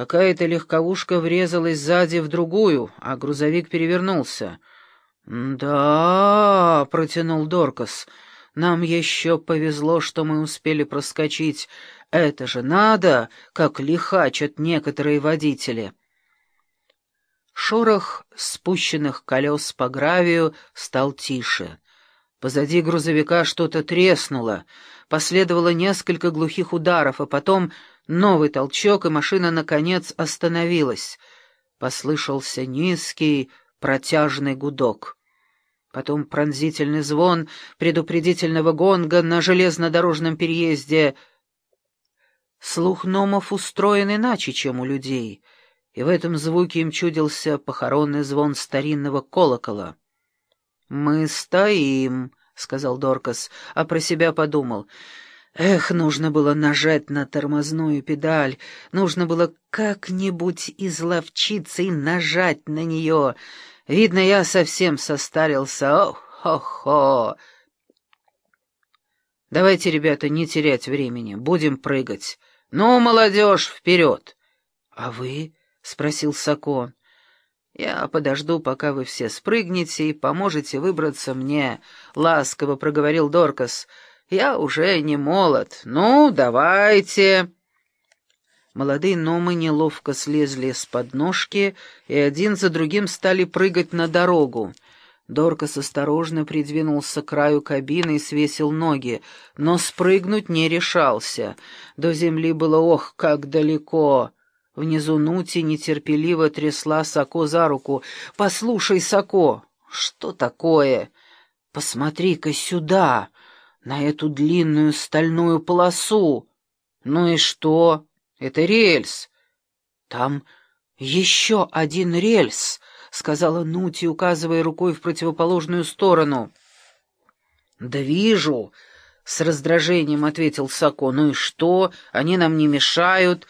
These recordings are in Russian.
Какая-то легковушка врезалась сзади в другую, а грузовик перевернулся. «Да», — протянул Доркас, — «нам еще повезло, что мы успели проскочить. Это же надо, как лихачат некоторые водители». Шорох спущенных колес по гравию стал тише. Позади грузовика что-то треснуло, последовало несколько глухих ударов, а потом новый толчок, и машина, наконец, остановилась. Послышался низкий, протяжный гудок. Потом пронзительный звон предупредительного гонга на железнодорожном переезде. Слух номов устроен иначе, чем у людей, и в этом звуке им чудился похоронный звон старинного колокола. «Мы стоим», — сказал Доркас, а про себя подумал. «Эх, нужно было нажать на тормозную педаль, нужно было как-нибудь изловчиться и нажать на нее. Видно, я совсем состарился. Ох-хо-хо!» «Давайте, ребята, не терять времени, будем прыгать. Ну, молодежь, вперед!» «А вы?» — спросил Сако. «Я подожду, пока вы все спрыгнете и поможете выбраться мне», — ласково проговорил Доркас. «Я уже не молод. Ну, давайте». Молодые номы неловко слезли с подножки и один за другим стали прыгать на дорогу. Доркас осторожно придвинулся к краю кабины и свесил ноги, но спрыгнуть не решался. До земли было ох, как далеко. Внизу Нути нетерпеливо трясла Соко за руку. «Послушай, Соко, что такое? Посмотри-ка сюда, на эту длинную стальную полосу. Ну и что? Это рельс. Там еще один рельс», — сказала Нути, указывая рукой в противоположную сторону. «Да вижу», — с раздражением ответил Соко. «Ну и что? Они нам не мешают».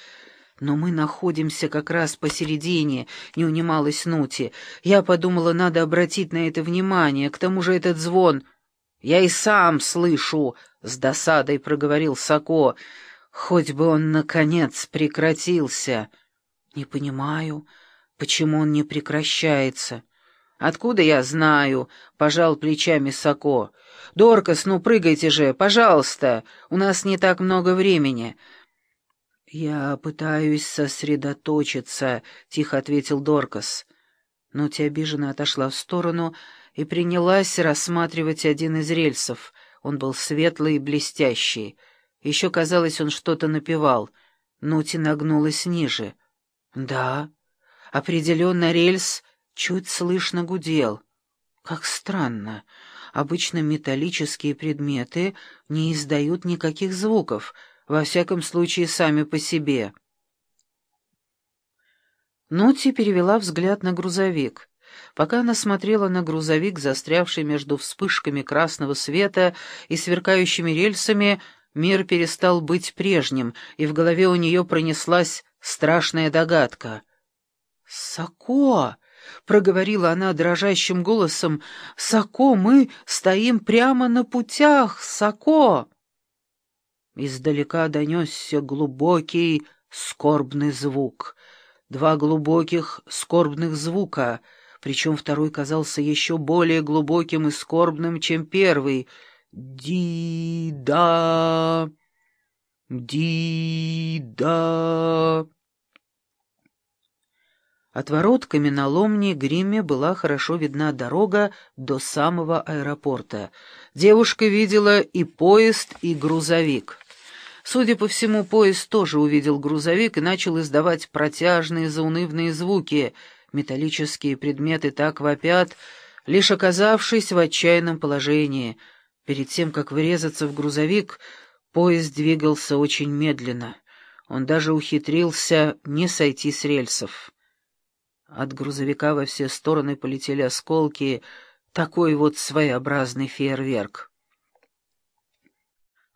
«Но мы находимся как раз посередине», — не унималась Нути. «Я подумала, надо обратить на это внимание. К тому же этот звон...» «Я и сам слышу», — с досадой проговорил Соко. «Хоть бы он, наконец, прекратился». «Не понимаю, почему он не прекращается». «Откуда я знаю?» — пожал плечами Соко. «Доркас, ну прыгайте же, пожалуйста, у нас не так много времени». «Я пытаюсь сосредоточиться», — тихо ответил Доркас. Нути обиженно отошла в сторону и принялась рассматривать один из рельсов. Он был светлый и блестящий. Еще, казалось, он что-то напевал. Нути нагнулась ниже. «Да, определенно рельс чуть слышно гудел. Как странно. Обычно металлические предметы не издают никаких звуков» во всяком случае сами по себе. Нути перевела взгляд на грузовик. Пока она смотрела на грузовик, застрявший между вспышками красного света и сверкающими рельсами, мир перестал быть прежним, и в голове у нее пронеслась страшная догадка. «Соко!» — проговорила она дрожащим голосом. «Соко, мы стоим прямо на путях! Соко!» Издалека донесся глубокий, скорбный звук. Два глубоких, скорбных звука, причем второй казался еще более глубоким и скорбным, чем первый. «Ди-да! Ди-да!» От ворот каменоломни Гримме была хорошо видна дорога до самого аэропорта. Девушка видела и поезд, и грузовик. Судя по всему, поезд тоже увидел грузовик и начал издавать протяжные заунывные звуки. Металлические предметы так вопят, лишь оказавшись в отчаянном положении. Перед тем, как врезаться в грузовик, поезд двигался очень медленно. Он даже ухитрился не сойти с рельсов. От грузовика во все стороны полетели осколки, такой вот своеобразный фейерверк.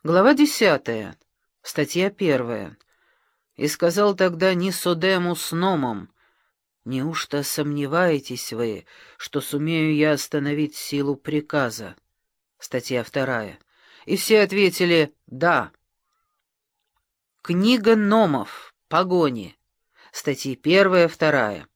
Глава десятая. Статья первая. «И сказал тогда Нисодему с Номом, «Неужто сомневаетесь вы, что сумею я остановить силу приказа?» Статья вторая. И все ответили «да». Книга Номов. Погони. статьи первая, вторая.